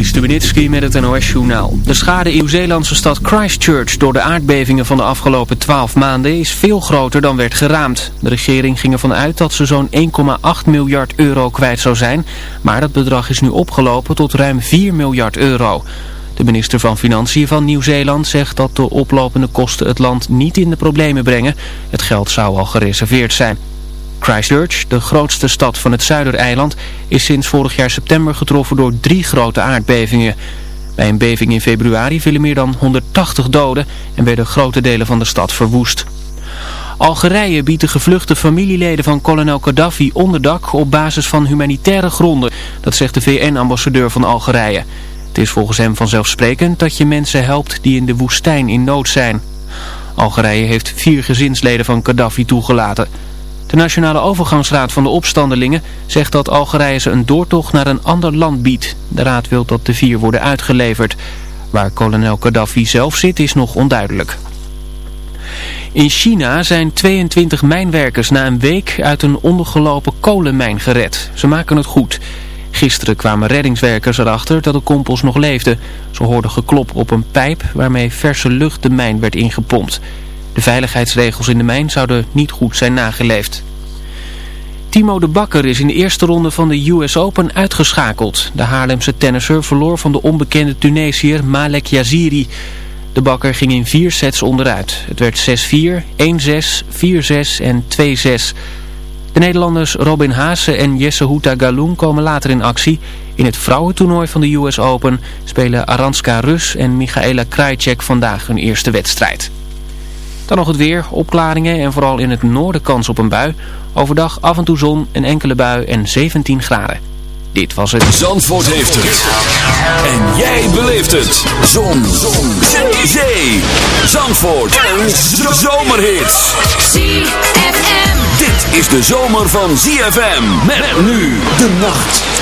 Juri met het NOS-journaal. De schade in Nieuw-Zeelandse stad Christchurch door de aardbevingen van de afgelopen 12 maanden is veel groter dan werd geraamd. De regering ging ervan uit dat ze zo'n 1,8 miljard euro kwijt zou zijn, maar dat bedrag is nu opgelopen tot ruim 4 miljard euro. De minister van Financiën van Nieuw-Zeeland zegt dat de oplopende kosten het land niet in de problemen brengen. Het geld zou al gereserveerd zijn. Christchurch, de grootste stad van het Zuidereiland, is sinds vorig jaar september getroffen door drie grote aardbevingen. Bij een beving in februari vielen meer dan 180 doden en werden grote delen van de stad verwoest. Algerije biedt de gevluchte familieleden van kolonel Gaddafi onderdak op basis van humanitaire gronden. Dat zegt de VN-ambassadeur van Algerije. Het is volgens hem vanzelfsprekend dat je mensen helpt die in de woestijn in nood zijn. Algerije heeft vier gezinsleden van Gaddafi toegelaten. De Nationale Overgangsraad van de Opstandelingen zegt dat Algerije ze een doortocht naar een ander land biedt. De raad wil dat de vier worden uitgeleverd. Waar kolonel Gaddafi zelf zit is nog onduidelijk. In China zijn 22 mijnwerkers na een week uit een ondergelopen kolenmijn gered. Ze maken het goed. Gisteren kwamen reddingswerkers erachter dat de kompels nog leefden. Ze hoorden geklop op een pijp waarmee verse lucht de mijn werd ingepompt. De veiligheidsregels in de mijn zouden niet goed zijn nageleefd. Timo de Bakker is in de eerste ronde van de US Open uitgeschakeld. De Haarlemse tennisser verloor van de onbekende Tunesiër Malek Yaziri. De Bakker ging in vier sets onderuit. Het werd 6-4, 1-6, 4-6 en 2-6. De Nederlanders Robin Haase en Jesse Houta Galoen komen later in actie. In het vrouwentoernooi van de US Open spelen Aranska Rus en Michaela Krajcek vandaag hun eerste wedstrijd. Dan nog het weer, opklaringen en vooral in het noorden kans op een bui. Overdag af en toe zon, een enkele bui en 17 graden. Dit was het. Zandvoort heeft het. En jij beleeft het. Zon. zon. Zee. Zee. Zandvoort. Een zomerhit. ZFM. Dit is de zomer van ZFM. Met nu de nacht.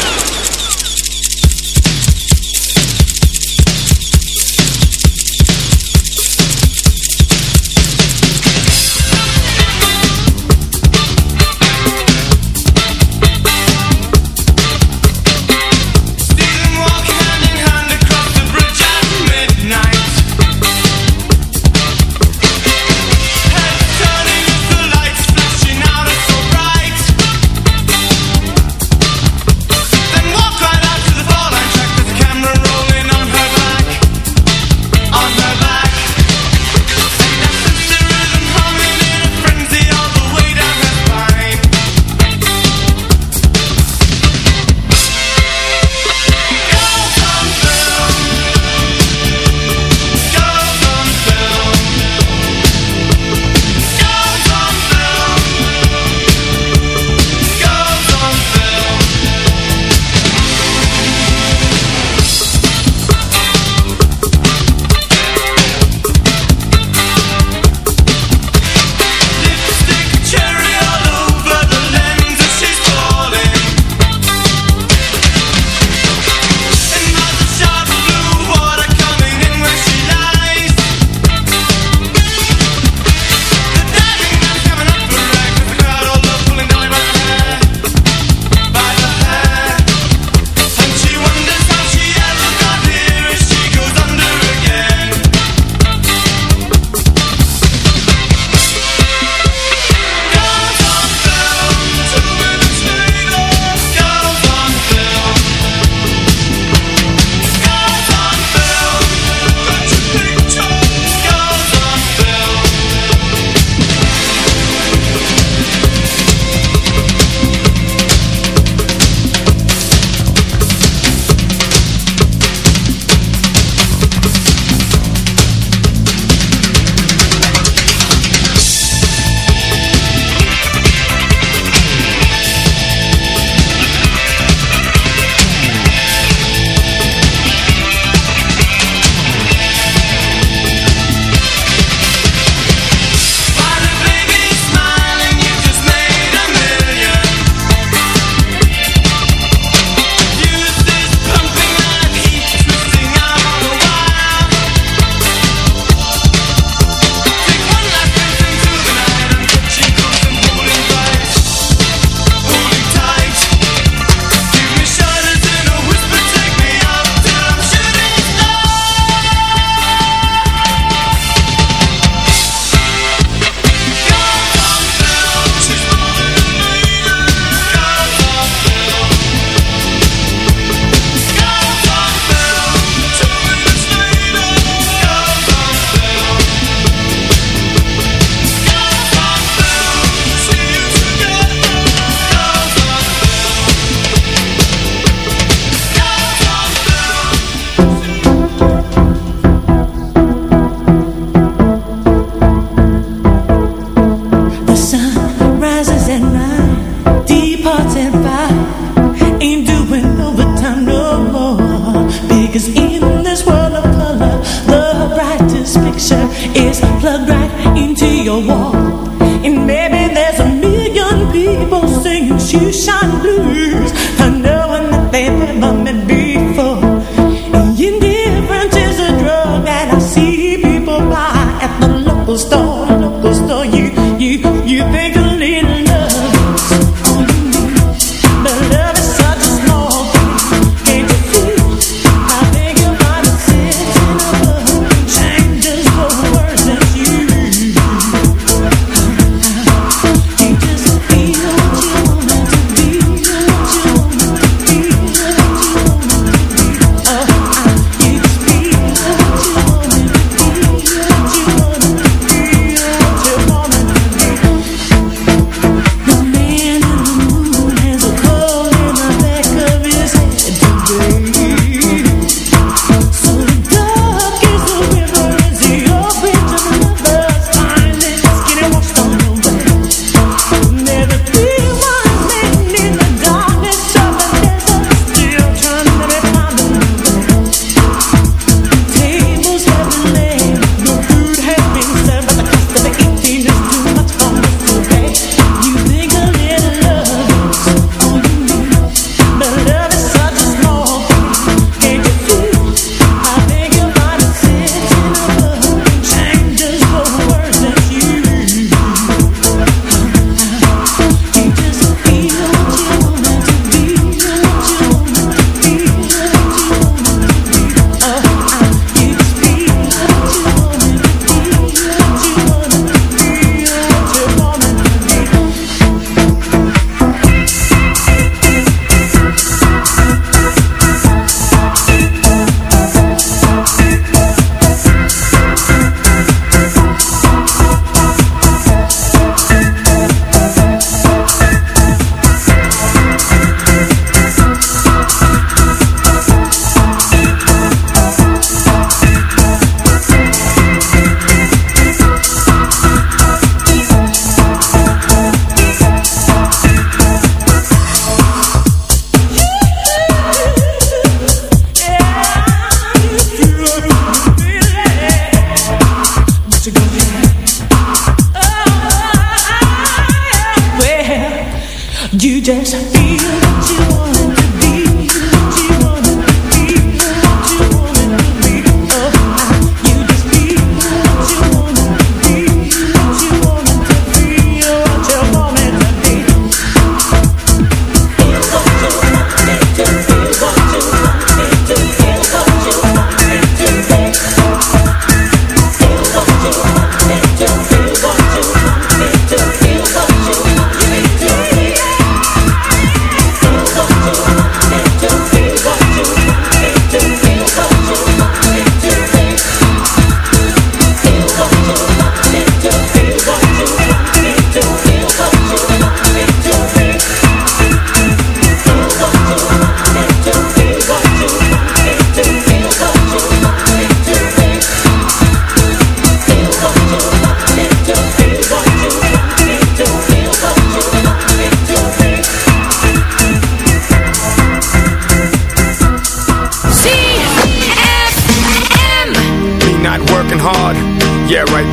you shine.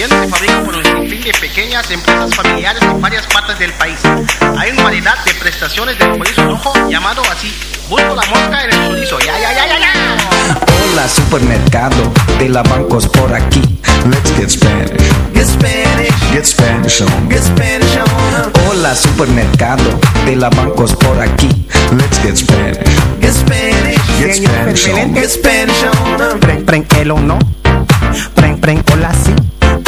también se fabrica por un sinfín de pequeñas empresas familiares en varias partes del país. Hay una variedad de prestaciones del chorizo rojo llamado así. Busco la mosca en el chorizo. Ya, ya, ya, ya, ya. Hola supermercado de la bancos por aquí. Let's get Spanish. Get Spanish. Get Spanish on. Get Spanish on. Hola supermercado de la bancos por aquí. Let's get Spanish. Get Spanish. Get Spanish on. Get Spanish on. Preng, preng, el o no. Preng, preng, hola si.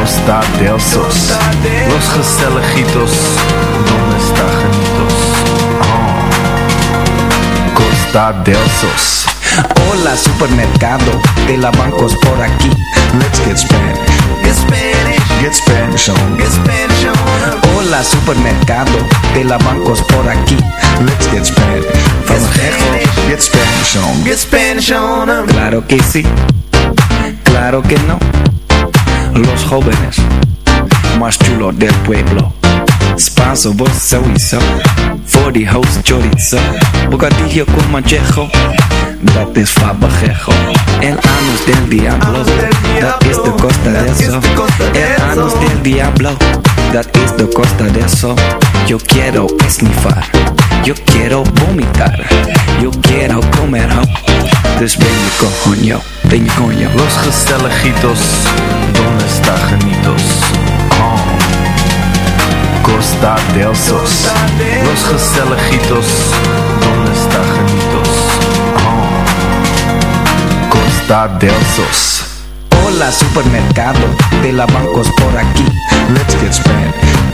Costa del Sos. Los Gestelejitos, ¿dónde está Janitos? Oh, Costa del Sos. Hola supermercado de la bancos por aquí. Let's get Spanish. Get Spanish. Get Spanish on. Get Spanish on. Hola supermercado de la bancos por aquí. Let's get Spanish. From Spanish. Get Spanish on. Get Spanish on. Claro que sí. Claro que no. Los jóvenes más chulos del pueblo. Spanso, vos sowieso. Voor die host chorizo. Bocadillo con manchejo. Dat is fabajejo. El anus del diablo. Dat is de costa de eso. El anus del diablo. Dat is de costa de eso. Yo quiero esnifar. Yo quiero vomitar. Yo quiero comer ho. Dus ben je coño. Ben je coño. Los Gestelejitos, ¿dónde está Janitos? Oh, Costa del Sos. Los Gestelejitos, ¿dónde está Janitos? Oh, Costa del Sos. Hola supermercado de la bancos por aquí. Let's get Spanish.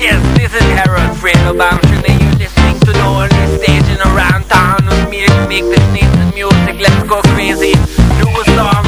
Yes, this is Harold Fredo Bamshin and you're listening to the only station around town with me to make this nice music. Let's go crazy. Do a song.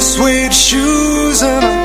sweet shoes and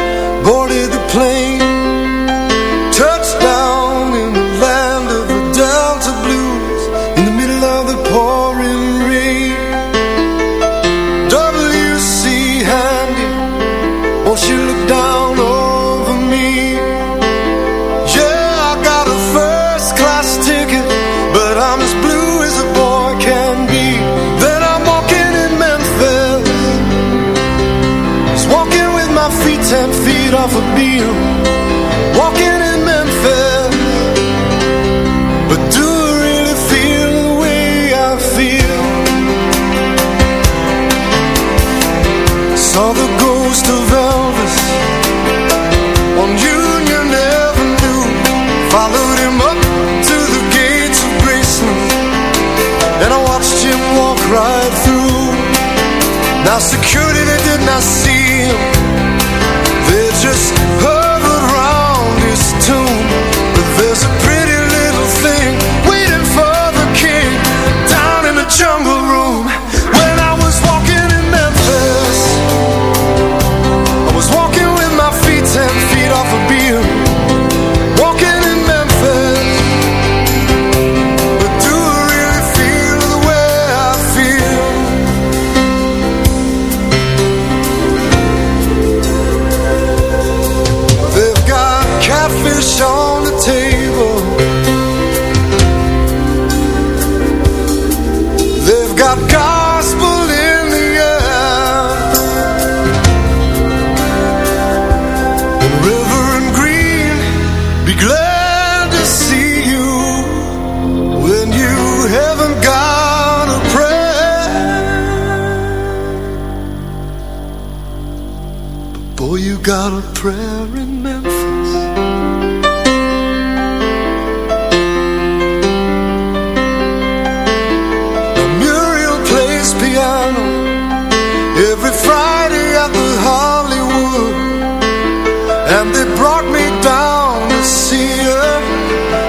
How security they did not see. Be glad to see you when you haven't got a prayer. But boy, you got a prayer in memory.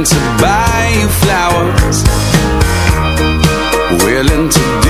willing to buy you flowers, willing to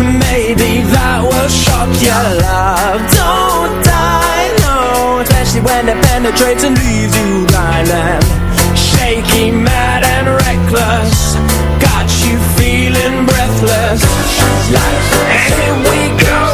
Maybe that will shock your love. Don't die, no Especially when it penetrates and leaves you blind and Shaky, mad and reckless. Got you feeling breathless. Life, here we go.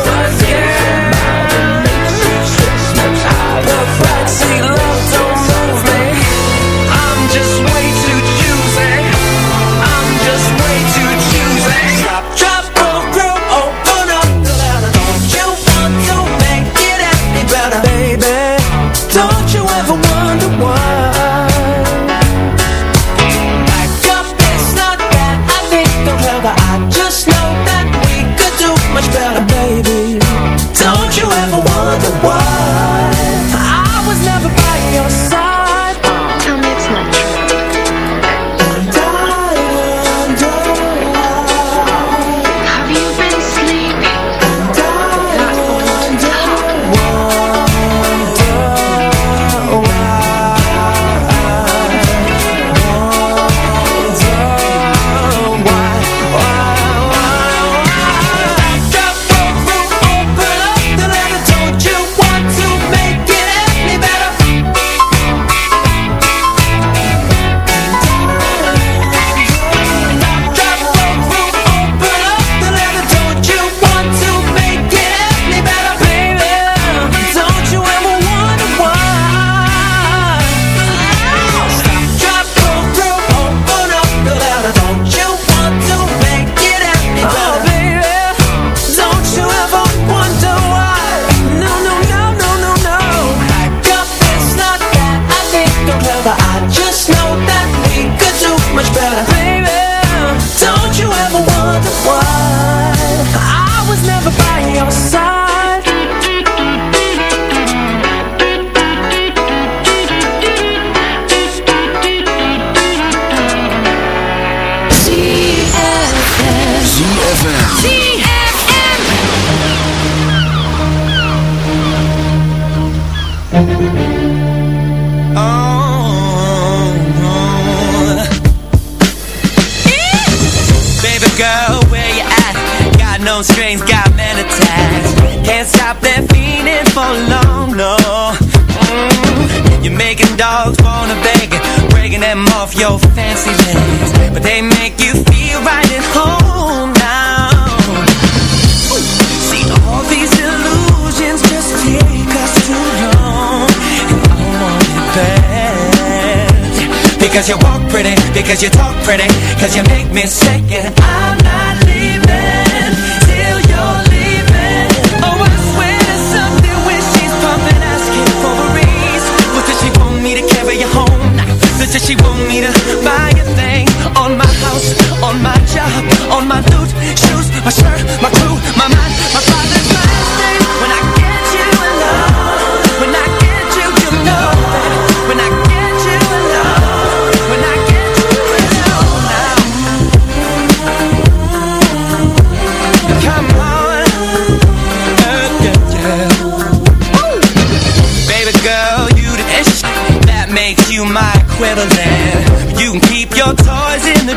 Because you walk pretty, because you talk pretty, because you make me sick and I'm not leaving.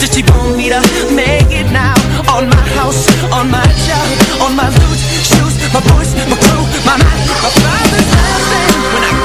Did she want me to make it now? On my house, on my job, on my loot, shoes, my boys, my crew, my mind, my father's house. When I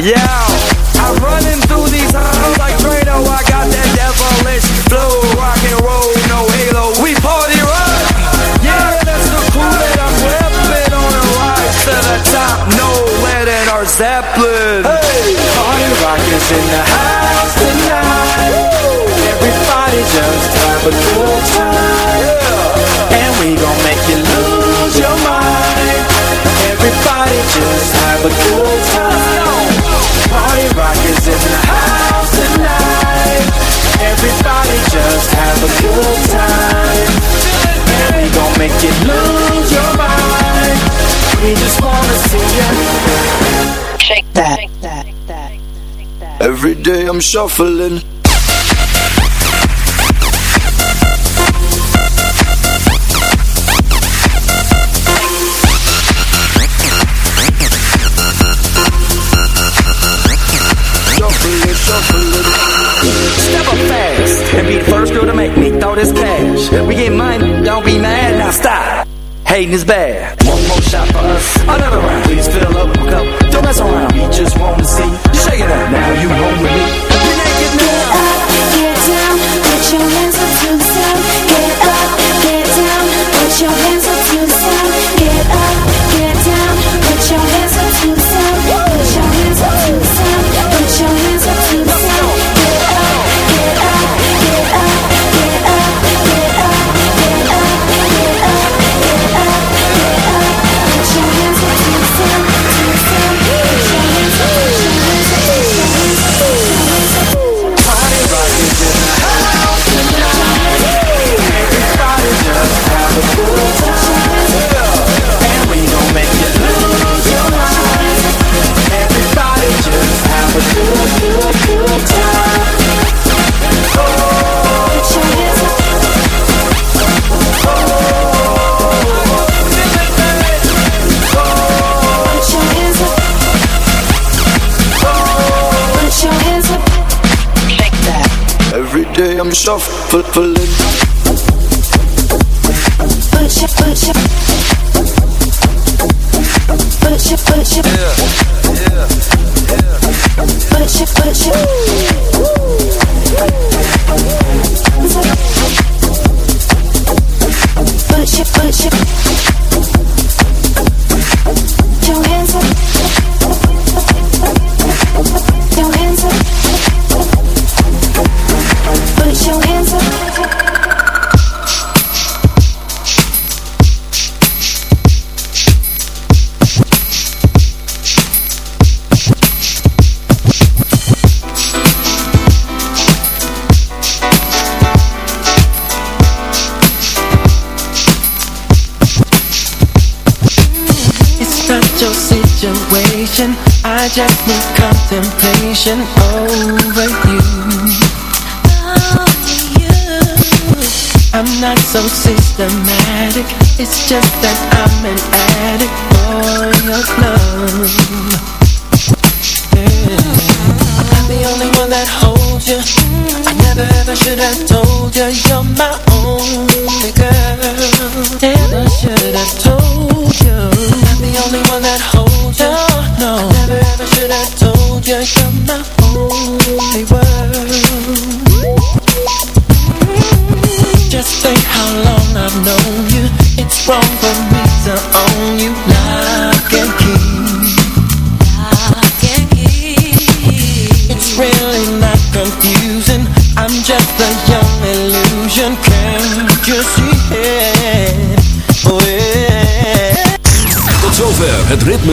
Yeah. I'm shuffling. and be the first girl to make me throw this cash. We get money, don't be mad, now stop. Hating is bad. One more shot for us. Another round. Please fill up my cup. Don't mess around. We just want to see you shaking up. Now you home with me. I'm shuffling It's just that